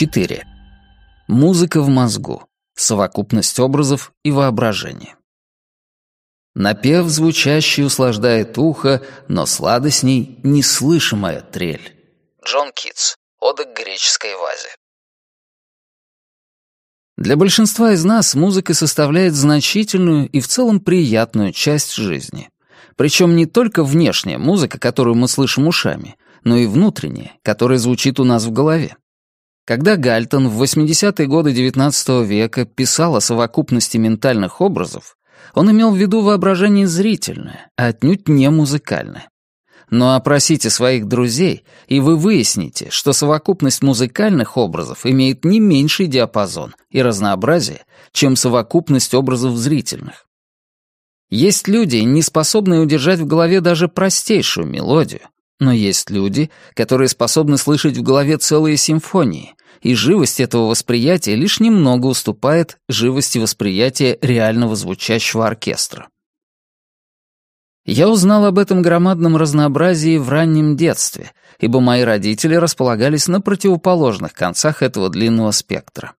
4. Музыка в мозгу. Совокупность образов и воображения. Напев звучащий услаждает ухо, но сладостней неслышимая трель. Джон Китс. Ода к греческой вазе. Для большинства из нас музыка составляет значительную и в целом приятную часть жизни. Причем не только внешняя музыка, которую мы слышим ушами, но и внутренняя, которая звучит у нас в голове. Когда Гальтон в 80-е годы XIX века писал о совокупности ментальных образов, он имел в виду воображение зрительное, а отнюдь не музыкальное. Но опросите своих друзей, и вы выясните, что совокупность музыкальных образов имеет не меньший диапазон и разнообразие, чем совокупность образов зрительных. Есть люди, не способные удержать в голове даже простейшую мелодию, но есть люди, которые способны слышать в голове целые симфонии, и живость этого восприятия лишь немного уступает живости восприятия реального звучащего оркестра. Я узнал об этом громадном разнообразии в раннем детстве, ибо мои родители располагались на противоположных концах этого длинного спектра.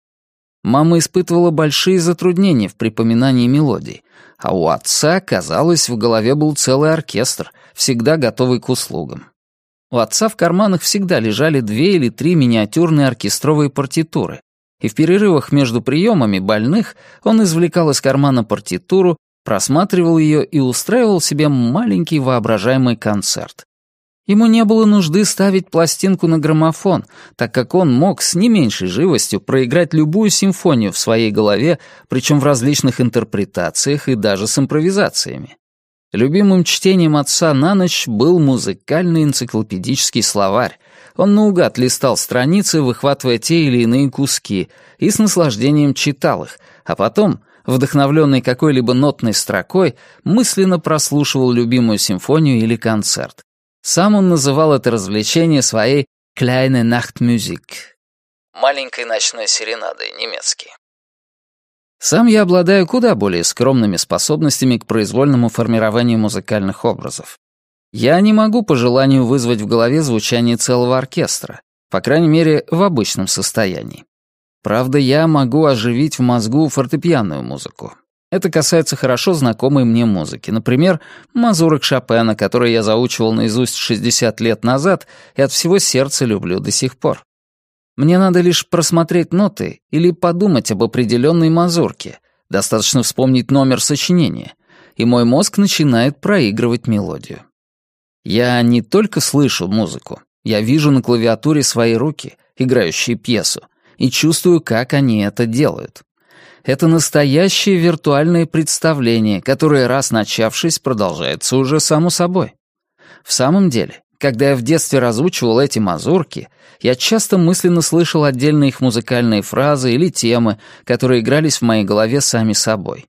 Мама испытывала большие затруднения в припоминании мелодий, а у отца, казалось, в голове был целый оркестр, всегда готовый к услугам. У отца в карманах всегда лежали две или три миниатюрные оркестровые партитуры, и в перерывах между приемами больных он извлекал из кармана партитуру, просматривал ее и устраивал себе маленький воображаемый концерт. Ему не было нужды ставить пластинку на граммофон, так как он мог с не меньшей живостью проиграть любую симфонию в своей голове, причем в различных интерпретациях и даже с импровизациями. Любимым чтением отца на ночь был музыкальный энциклопедический словарь. Он наугад листал страницы, выхватывая те или иные куски, и с наслаждением читал их, а потом, вдохновленный какой-либо нотной строкой, мысленно прослушивал любимую симфонию или концерт. Сам он называл это развлечение своей «Kleine Nachtmusik» — «маленькой ночной серенадой» немецкий. Сам я обладаю куда более скромными способностями к произвольному формированию музыкальных образов. Я не могу по желанию вызвать в голове звучание целого оркестра, по крайней мере, в обычном состоянии. Правда, я могу оживить в мозгу фортепианную музыку. Это касается хорошо знакомой мне музыки, например, мазурок Шопена, который я заучивал наизусть 60 лет назад и от всего сердца люблю до сих пор. Мне надо лишь просмотреть ноты или подумать об определенной мазурке. Достаточно вспомнить номер сочинения, и мой мозг начинает проигрывать мелодию. Я не только слышу музыку, я вижу на клавиатуре свои руки, играющие пьесу, и чувствую, как они это делают. Это настоящее виртуальное представление, которое, раз начавшись, продолжается уже само собой. В самом деле, когда я в детстве разучивал эти мазурки, я часто мысленно слышал отдельные их музыкальные фразы или темы, которые игрались в моей голове сами собой.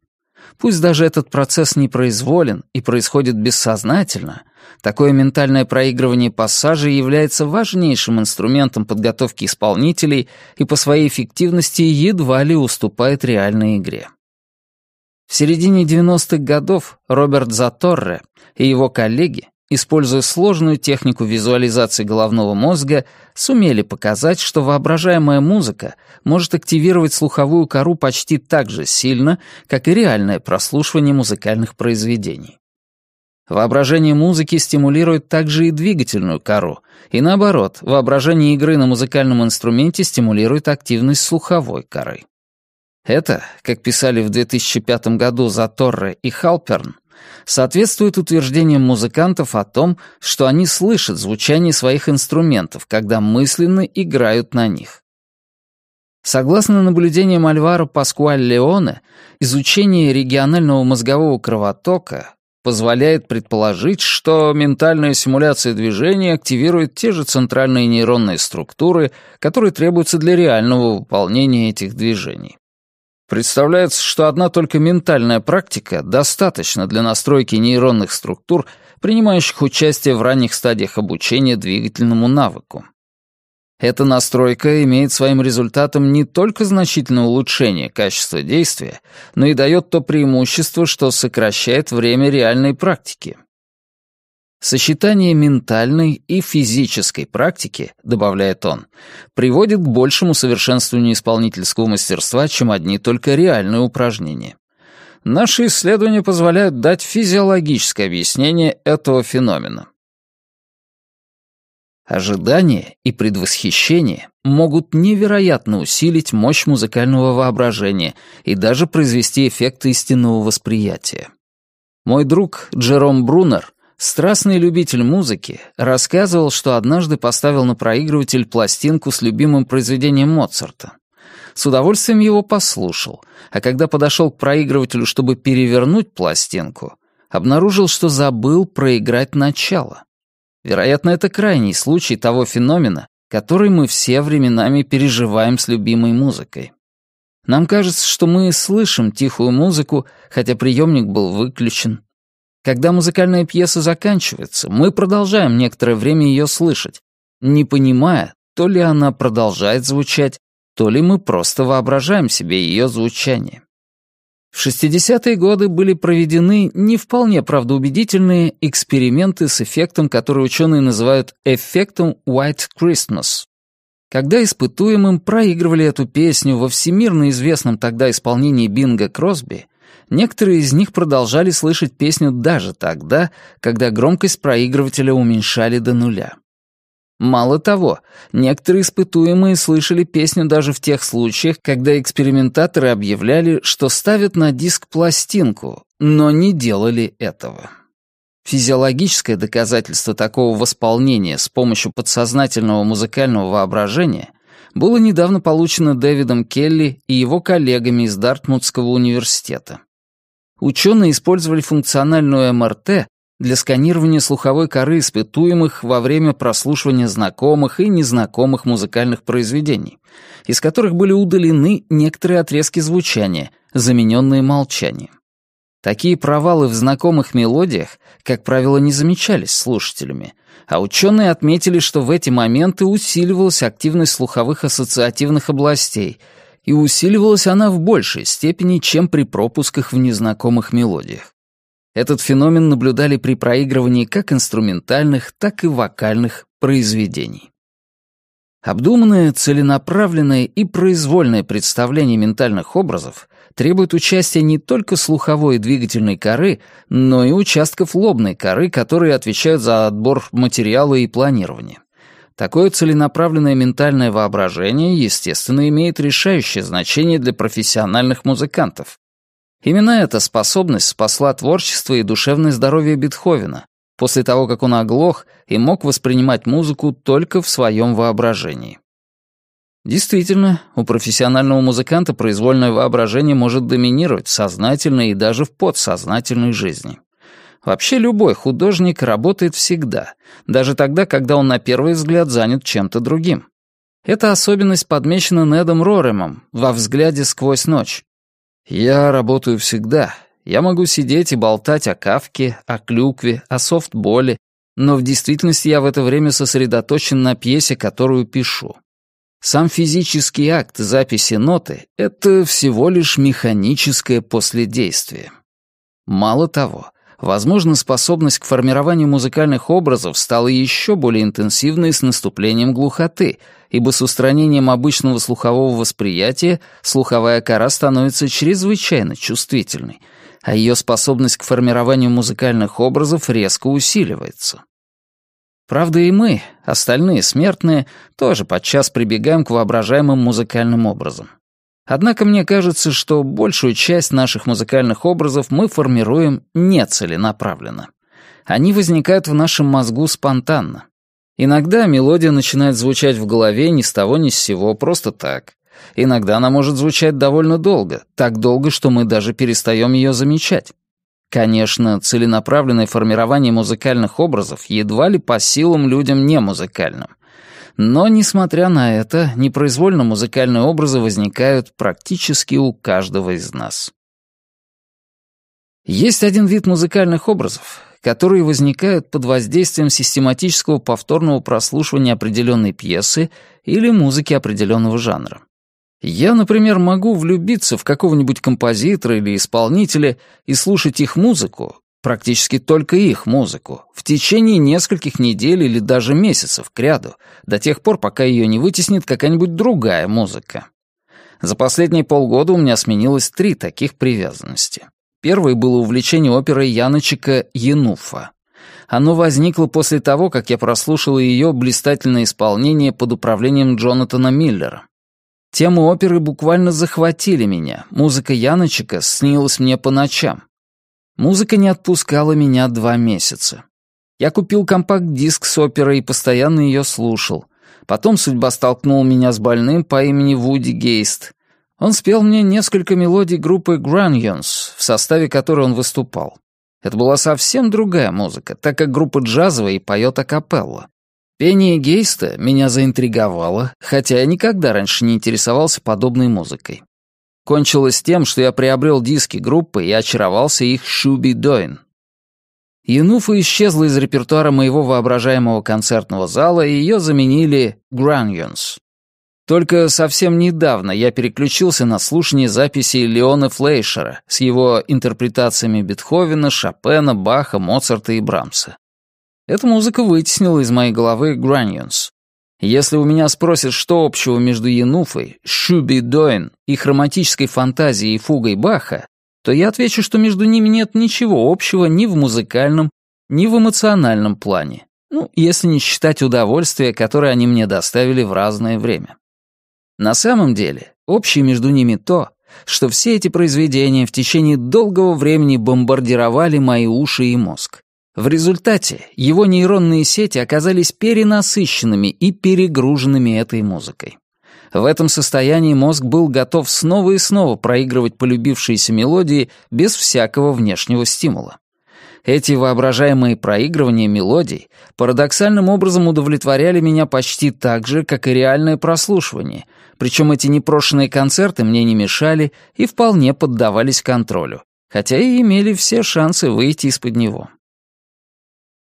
Пусть даже этот процесс непроизволен и происходит бессознательно, такое ментальное проигрывание пассажей является важнейшим инструментом подготовки исполнителей и по своей эффективности едва ли уступает реальной игре. В середине 90-х годов Роберт Заторре и его коллеги используя сложную технику визуализации головного мозга, сумели показать, что воображаемая музыка может активировать слуховую кору почти так же сильно, как и реальное прослушивание музыкальных произведений. Воображение музыки стимулирует также и двигательную кору, и наоборот, воображение игры на музыкальном инструменте стимулирует активность слуховой коры. Это, как писали в 2005 году Заторре и Халперн, соответствует утверждениям музыкантов о том, что они слышат звучание своих инструментов, когда мысленно играют на них. Согласно наблюдениям Альваро Паскуаль Леоне, изучение регионального мозгового кровотока позволяет предположить, что ментальная симуляция движения активирует те же центральные нейронные структуры, которые требуются для реального выполнения этих движений. Представляется, что одна только ментальная практика достаточно для настройки нейронных структур, принимающих участие в ранних стадиях обучения двигательному навыку. Эта настройка имеет своим результатом не только значительное улучшение качества действия, но и дает то преимущество, что сокращает время реальной практики. Сочетание ментальной и физической практики, добавляет он, приводит к большему совершенствованию исполнительского мастерства, чем одни только реальные упражнения. Наши исследования позволяют дать физиологическое объяснение этого феномена. Ожидание и предвосхищение могут невероятно усилить мощь музыкального воображения и даже произвести эффект истинного восприятия. Мой друг Джером Брунер Страстный любитель музыки рассказывал, что однажды поставил на проигрыватель пластинку с любимым произведением Моцарта. С удовольствием его послушал, а когда подошел к проигрывателю, чтобы перевернуть пластинку, обнаружил, что забыл проиграть начало. Вероятно, это крайний случай того феномена, который мы все временами переживаем с любимой музыкой. Нам кажется, что мы слышим тихую музыку, хотя приемник был выключен, когда музыкальная пьеса заканчивается, мы продолжаем некоторое время ее слышать, не понимая, то ли она продолжает звучать, то ли мы просто воображаем себе ее звучание. В 60-е годы были проведены не вполне правдоубедительные эксперименты с эффектом, который ученые называют эффектом White Christmas. Когда испытуемым проигрывали эту песню во всемирно известном тогда исполнении Бинга Кросби, Некоторые из них продолжали слышать песню даже тогда, когда громкость проигрывателя уменьшали до нуля. Мало того, некоторые испытуемые слышали песню даже в тех случаях, когда экспериментаторы объявляли, что ставят на диск пластинку, но не делали этого. Физиологическое доказательство такого восполнения с помощью подсознательного музыкального воображения — было недавно получено Дэвидом Келли и его коллегами из Дартмутского университета. Ученые использовали функциональную МРТ для сканирования слуховой коры испытуемых во время прослушивания знакомых и незнакомых музыкальных произведений, из которых были удалены некоторые отрезки звучания, замененные молчанием. Такие провалы в знакомых мелодиях, как правило, не замечались слушателями, а ученые отметили, что в эти моменты усиливалась активность слуховых ассоциативных областей, и усиливалась она в большей степени, чем при пропусках в незнакомых мелодиях. Этот феномен наблюдали при проигрывании как инструментальных, так и вокальных произведений. Обдуманное, целенаправленное и произвольное представление ментальных образов требует участия не только слуховой и двигательной коры, но и участков лобной коры, которые отвечают за отбор материала и планирование. Такое целенаправленное ментальное воображение, естественно, имеет решающее значение для профессиональных музыкантов. Именно эта способность спасла творчество и душевное здоровье Бетховена после того, как он оглох и мог воспринимать музыку только в своем воображении. Действительно, у профессионального музыканта произвольное воображение может доминировать в сознательной и даже в подсознательной жизни. Вообще любой художник работает всегда, даже тогда, когда он на первый взгляд занят чем-то другим. Эта особенность подмечена Недом Роремом во «Взгляде сквозь ночь». «Я работаю всегда. Я могу сидеть и болтать о кавке, о клюкве, о софтболе, но в действительности я в это время сосредоточен на пьесе, которую пишу. Сам физический акт записи ноты — это всего лишь механическое последействие. Мало того, возможно, способность к формированию музыкальных образов стала еще более интенсивной с наступлением глухоты, ибо с устранением обычного слухового восприятия слуховая кора становится чрезвычайно чувствительной, а ее способность к формированию музыкальных образов резко усиливается. Правда, и мы, остальные смертные, тоже подчас прибегаем к воображаемым музыкальным образам. Однако мне кажется, что большую часть наших музыкальных образов мы формируем нецеленаправленно. Они возникают в нашем мозгу спонтанно. Иногда мелодия начинает звучать в голове ни с того ни с сего, просто так. Иногда она может звучать довольно долго, так долго, что мы даже перестаем ее замечать. Конечно, целенаправленное формирование музыкальных образов едва ли по силам людям не музыкальным. Но, несмотря на это, непроизвольно музыкальные образы возникают практически у каждого из нас. Есть один вид музыкальных образов, которые возникают под воздействием систематического повторного прослушивания определенной пьесы или музыки определенного жанра. Я, например, могу влюбиться в какого-нибудь композитора или исполнителя и слушать их музыку, практически только их музыку, в течение нескольких недель или даже месяцев к ряду, до тех пор, пока ее не вытеснит какая-нибудь другая музыка. За последние полгода у меня сменилось три таких привязанности. Первое было увлечение оперой Яночика «Януфа». Оно возникло после того, как я прослушал ее блистательное исполнение под управлением Джонатана Миллера. Темы оперы буквально захватили меня. Музыка Яночика снилась мне по ночам. Музыка не отпускала меня два месяца. Я купил компакт-диск с оперой и постоянно ее слушал. Потом судьба столкнула меня с больным по имени Вуди Гейст. Он спел мне несколько мелодий группы Granions, в составе которой он выступал. Это была совсем другая музыка, так как группа джазовая и поет акапелла. Пение Гейста меня заинтриговало, хотя я никогда раньше не интересовался подобной музыкой. Кончилось тем, что я приобрел диски группы и очаровался их «Шуби Дойн». Януфа исчезла из репертуара моего воображаемого концертного зала, и ее заменили «Граньонс». Только совсем недавно я переключился на слушание записей Леона Флейшера с его интерпретациями Бетховена, Шопена, Баха, Моцарта и Брамса. Эта музыка вытеснила из моей головы Граньонс. Если у меня спросят, что общего между Януфой, Шуби Дойн и хроматической фантазией и фугой Баха, то я отвечу, что между ними нет ничего общего ни в музыкальном, ни в эмоциональном плане. Ну, если не считать удовольствия, которое они мне доставили в разное время. На самом деле, общее между ними то, что все эти произведения в течение долгого времени бомбардировали мои уши и мозг. В результате его нейронные сети оказались перенасыщенными и перегруженными этой музыкой. В этом состоянии мозг был готов снова и снова проигрывать полюбившиеся мелодии без всякого внешнего стимула. Эти воображаемые проигрывания мелодий парадоксальным образом удовлетворяли меня почти так же, как и реальное прослушивание, причем эти непрошенные концерты мне не мешали и вполне поддавались контролю, хотя и имели все шансы выйти из-под него.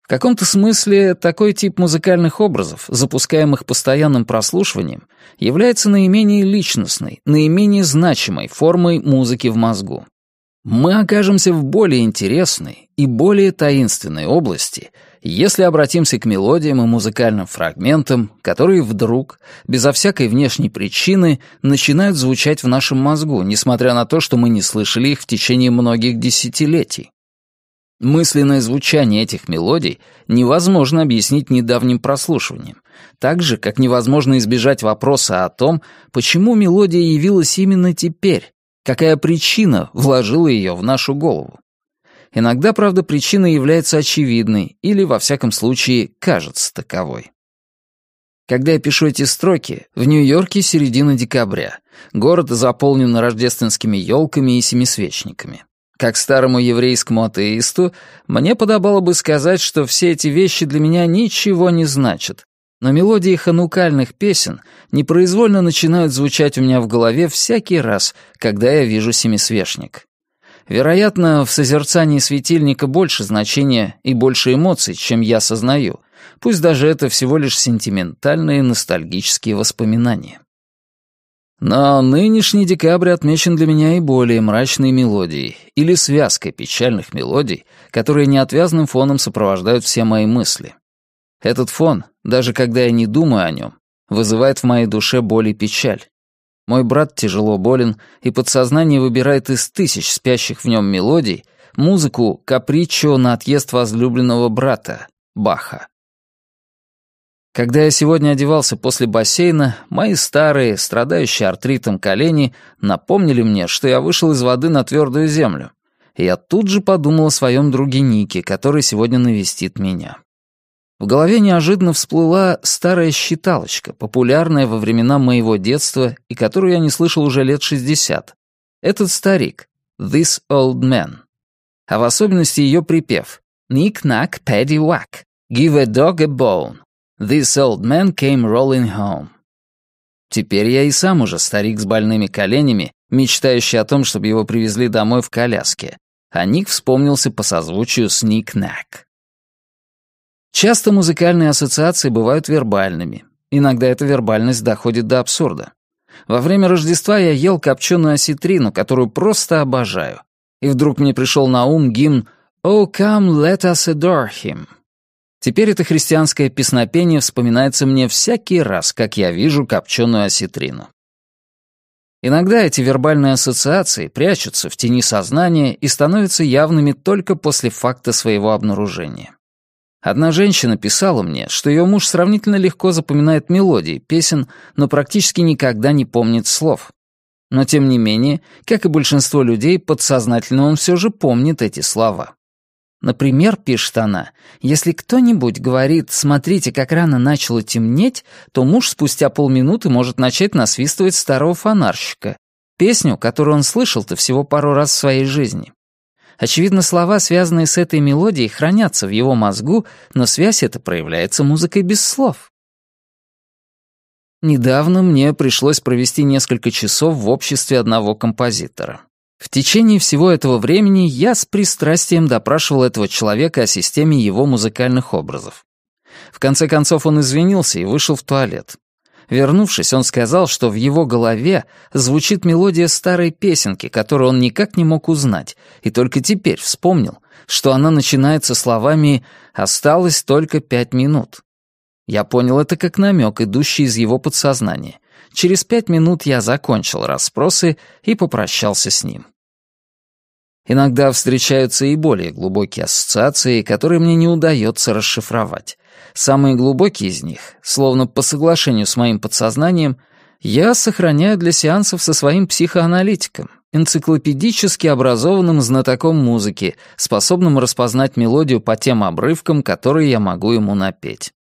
В каком-то смысле такой тип музыкальных образов, запускаемых постоянным прослушиванием, является наименее личностной, наименее значимой формой музыки в мозгу. Мы окажемся в более интересной и более таинственной области, если обратимся к мелодиям и музыкальным фрагментам, которые вдруг, безо всякой внешней причины, начинают звучать в нашем мозгу, несмотря на то, что мы не слышали их в течение многих десятилетий. Мысленное звучание этих мелодий невозможно объяснить недавним прослушиванием, так же, как невозможно избежать вопроса о том, почему мелодия явилась именно теперь, какая причина вложила ее в нашу голову. Иногда, правда, причина является очевидной или, во всяком случае, кажется таковой. Когда я пишу эти строки, в Нью-Йорке середина декабря. Город заполнен рождественскими елками и семисвечниками. Как старому еврейскому атеисту, мне подобало бы сказать, что все эти вещи для меня ничего не значат, но мелодии ханукальных песен непроизвольно начинают звучать у меня в голове всякий раз, когда я вижу семисвешник. Вероятно, в созерцании светильника больше значения и больше эмоций, чем я сознаю, пусть даже это всего лишь сентиментальные ностальгические воспоминания. Но нынешний декабрь отмечен для меня и более мрачной мелодией, или связкой печальных мелодий, которые неотвязным фоном сопровождают все мои мысли. Этот фон, даже когда я не думаю о нем, вызывает в моей душе боль и печаль. Мой брат тяжело болен, и подсознание выбирает из тысяч спящих в нем мелодий музыку «Капричо на отъезд возлюбленного брата» Баха. Когда я сегодня одевался после бассейна, мои старые, страдающие артритом колени напомнили мне, что я вышел из воды на твердую землю. И я тут же подумал о своем друге Нике, который сегодня навестит меня. В голове неожиданно всплыла старая считалочка, популярная во времена моего детства и которую я не слышал уже лет 60. Этот старик, «This Old Man». А в особенности ее припев «Ник-нак, падди-вак, give a dog a bone». This old man came rolling home. Теперь я и сам уже старик с больными коленями, мечтающий о том, чтобы его привезли домой в коляске. А Ник вспомнился по созвучию с Ник-Нак. Часто музыкальные ассоциации бывают вербальными. Иногда эта вербальность доходит до абсурда. Во время Рождества я ел копченую осетрину, которую просто обожаю. И вдруг мне пришел на ум гимн «Oh, come, let us adore him» Теперь это христианское песнопение вспоминается мне всякий раз, как я вижу копченую осетрину. Иногда эти вербальные ассоциации прячутся в тени сознания и становятся явными только после факта своего обнаружения. Одна женщина писала мне, что ее муж сравнительно легко запоминает мелодии песен, но практически никогда не помнит слов. Но тем не менее, как и большинство людей, подсознательно он все же помнит эти слова. Например, пишет она, если кто-нибудь говорит «смотрите, как рано начало темнеть», то муж спустя полминуты может начать насвистывать старого фонарщика, песню, которую он слышал-то всего пару раз в своей жизни. Очевидно, слова, связанные с этой мелодией, хранятся в его мозгу, но связь эта проявляется музыкой без слов. Недавно мне пришлось провести несколько часов в обществе одного композитора. В течение всего этого времени я с пристрастием допрашивал этого человека о системе его музыкальных образов. В конце концов он извинился и вышел в туалет. Вернувшись, он сказал, что в его голове звучит мелодия старой песенки, которую он никак не мог узнать, и только теперь вспомнил, что она начинается словами «осталось только пять минут». Я понял это как намек, идущий из его подсознания — Через пять минут я закончил расспросы и попрощался с ним. Иногда встречаются и более глубокие ассоциации, которые мне не удается расшифровать. Самые глубокие из них, словно по соглашению с моим подсознанием, я сохраняю для сеансов со своим психоаналитиком, энциклопедически образованным знатоком музыки, способным распознать мелодию по тем обрывкам, которые я могу ему напеть.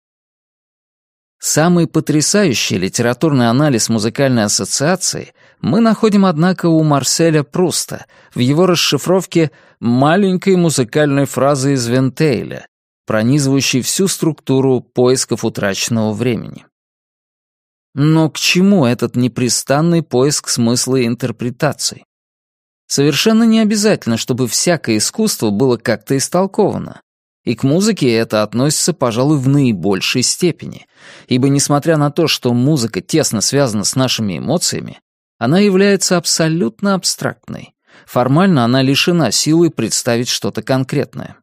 Самый потрясающий литературный анализ музыкальной ассоциации мы находим, однако, у Марселя Пруста в его расшифровке «маленькой музыкальной фразы из Вентейля», пронизывающей всю структуру поисков утраченного времени. Но к чему этот непрестанный поиск смысла и интерпретаций? Совершенно не обязательно, чтобы всякое искусство было как-то истолковано. И к музыке это относится, пожалуй, в наибольшей степени, ибо несмотря на то, что музыка тесно связана с нашими эмоциями, она является абсолютно абстрактной. Формально она лишена силы представить что-то конкретное.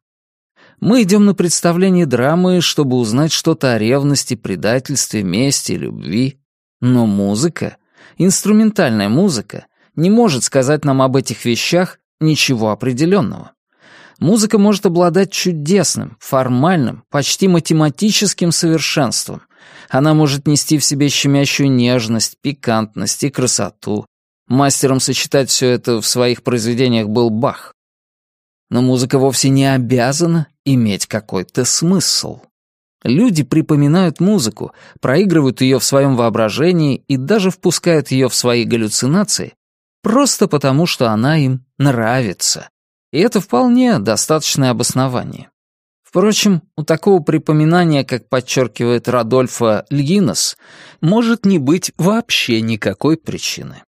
Мы идем на представление драмы, чтобы узнать что-то о ревности, предательстве, мести, любви. Но музыка, инструментальная музыка, не может сказать нам об этих вещах ничего определенного музыка может обладать чудесным, формальным, почти математическим совершенством. Она может нести в себе щемящую нежность, пикантность и красоту. Мастером сочетать все это в своих произведениях был Бах. Но музыка вовсе не обязана иметь какой-то смысл. Люди припоминают музыку, проигрывают ее в своем воображении и даже впускают ее в свои галлюцинации, просто потому, что она им нравится. И это вполне достаточное обоснование. Впрочем, у такого припоминания, как подчеркивает Радольфа Льгинес, может не быть вообще никакой причины.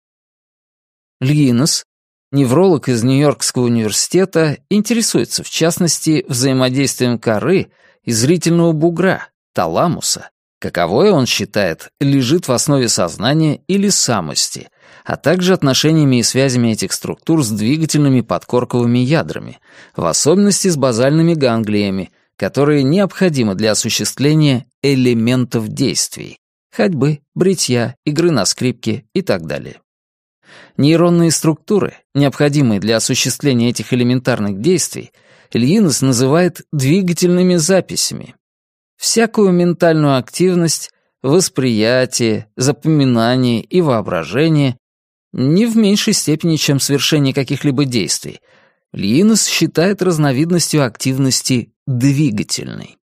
Льгинес, невролог из Нью-Йоркского университета, интересуется, в частности, взаимодействием коры и зрительного бугра, таламуса, каковое, он считает, лежит в основе сознания или самости, а также отношениями и связями этих структур с двигательными подкорковыми ядрами, в особенности с базальными ганглиями, которые необходимы для осуществления элементов действий — ходьбы, бритья, игры на скрипке и так далее. Нейронные структуры, необходимые для осуществления этих элементарных действий, Ильинес называет двигательными записями. Всякую ментальную активность, восприятие, запоминание и воображение не в меньшей степени, чем совершение каких-либо действий. Линус считает разновидностью активности двигательной.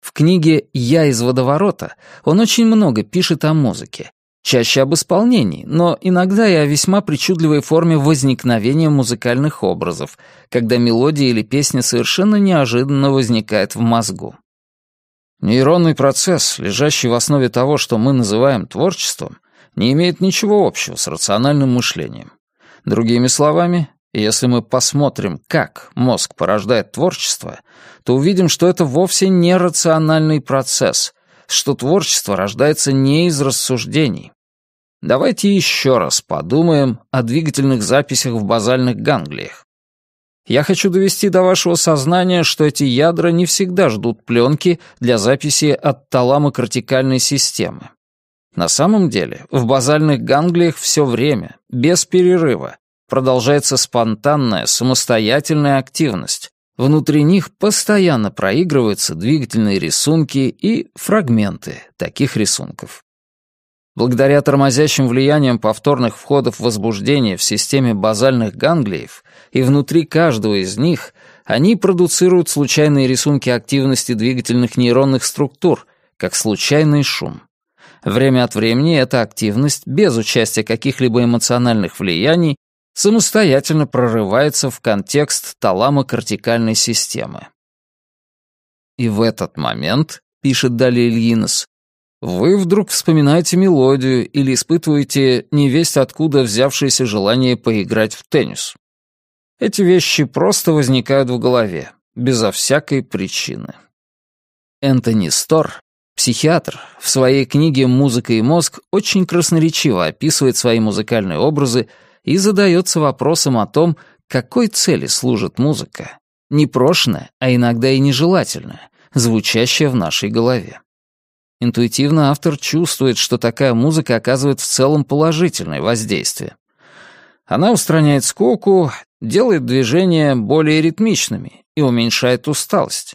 В книге «Я из водоворота» он очень много пишет о музыке, чаще об исполнении, но иногда и о весьма причудливой форме возникновения музыкальных образов, когда мелодия или песня совершенно неожиданно возникает в мозгу. Нейронный процесс, лежащий в основе того, что мы называем творчеством, не имеет ничего общего с рациональным мышлением. Другими словами, если мы посмотрим, как мозг порождает творчество, то увидим, что это вовсе не рациональный процесс, что творчество рождается не из рассуждений. Давайте еще раз подумаем о двигательных записях в базальных ганглиях. Я хочу довести до вашего сознания, что эти ядра не всегда ждут пленки для записи от таламо-кортикальной системы. На самом деле, в базальных ганглиях все время, без перерыва, продолжается спонтанная, самостоятельная активность. Внутри них постоянно проигрываются двигательные рисунки и фрагменты таких рисунков. Благодаря тормозящим влияниям повторных входов возбуждения в системе базальных ганглиев и внутри каждого из них они продуцируют случайные рисунки активности двигательных нейронных структур, как случайный шум. Время от времени эта активность, без участия каких-либо эмоциональных влияний, самостоятельно прорывается в контекст таламо-кортикальной системы. И в этот момент, пишет далее Ильинес, вы вдруг вспоминаете мелодию или испытываете невесть откуда взявшееся желание поиграть в теннис. Эти вещи просто возникают в голове, безо всякой причины. Энтони Стор Психиатр в своей книге «Музыка и мозг» очень красноречиво описывает свои музыкальные образы и задается вопросом о том, какой цели служит музыка. Непрошенная, а иногда и нежелательная, звучащая в нашей голове. Интуитивно автор чувствует, что такая музыка оказывает в целом положительное воздействие. Она устраняет скуку, делает движения более ритмичными и уменьшает усталость.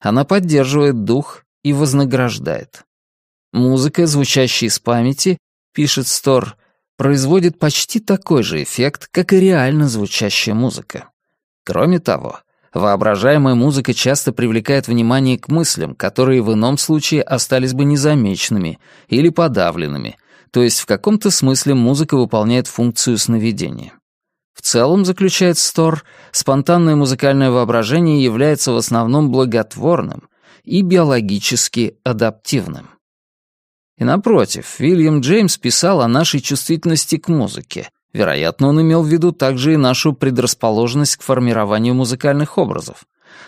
Она поддерживает дух, и вознаграждает. Музыка, звучащая из памяти, пишет Стор, производит почти такой же эффект, как и реально звучащая музыка. Кроме того, воображаемая музыка часто привлекает внимание к мыслям, которые в ином случае остались бы незамеченными или подавленными, то есть в каком-то смысле музыка выполняет функцию сновидения. В целом, заключает Стор, спонтанное музыкальное воображение является в основном благотворным, и биологически адаптивным. И напротив, Уильям Джеймс писал о нашей чувствительности к музыке. Вероятно, он имел в виду также и нашу предрасположенность к формированию музыкальных образов.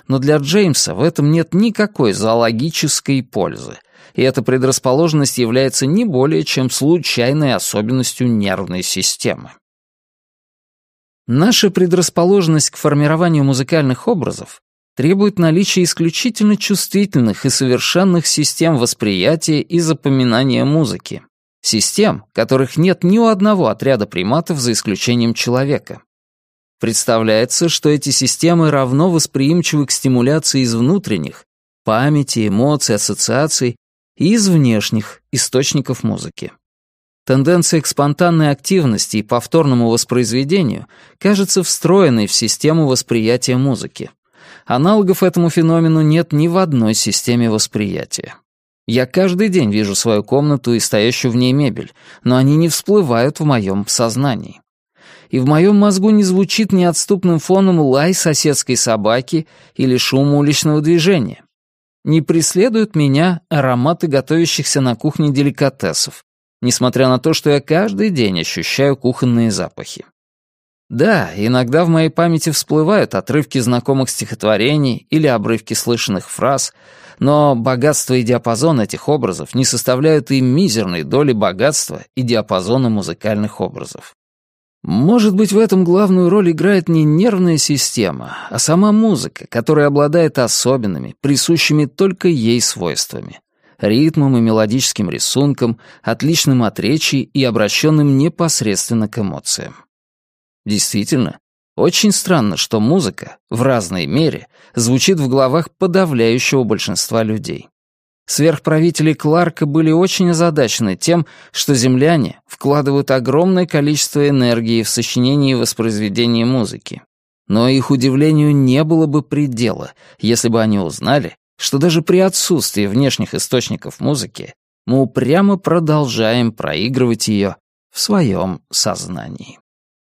Но для Джеймса в этом нет никакой зоологической пользы, и эта предрасположенность является не более чем случайной особенностью нервной системы. Наша предрасположенность к формированию музыкальных образов требует наличия исключительно чувствительных и совершенных систем восприятия и запоминания музыки. Систем, которых нет ни у одного отряда приматов за исключением человека. Представляется, что эти системы равно восприимчивы к стимуляции из внутренних, памяти, эмоций, ассоциаций, и из внешних, источников музыки. Тенденция к спонтанной активности и повторному воспроизведению кажется встроенной в систему восприятия музыки. Аналогов этому феномену нет ни в одной системе восприятия. Я каждый день вижу свою комнату и стоящую в ней мебель, но они не всплывают в моем сознании. И в моем мозгу не звучит неотступным фоном лай соседской собаки или шум уличного движения. Не преследуют меня ароматы готовящихся на кухне деликатесов, несмотря на то, что я каждый день ощущаю кухонные запахи. Да, иногда в моей памяти всплывают отрывки знакомых стихотворений или обрывки слышанных фраз, но богатство и диапазон этих образов не составляют и мизерной доли богатства и диапазона музыкальных образов. Может быть, в этом главную роль играет не нервная система, а сама музыка, которая обладает особенными, присущими только ей свойствами — ритмом и мелодическим рисунком, отличным от речи и обращенным непосредственно к эмоциям. Действительно, очень странно, что музыка, в разной мере, звучит в головах подавляющего большинства людей. Сверхправители Кларка были очень озадачены тем, что земляне вкладывают огромное количество энергии в сочинение и воспроизведение музыки. Но их удивлению не было бы предела, если бы они узнали, что даже при отсутствии внешних источников музыки мы упрямо продолжаем проигрывать ее в своем сознании.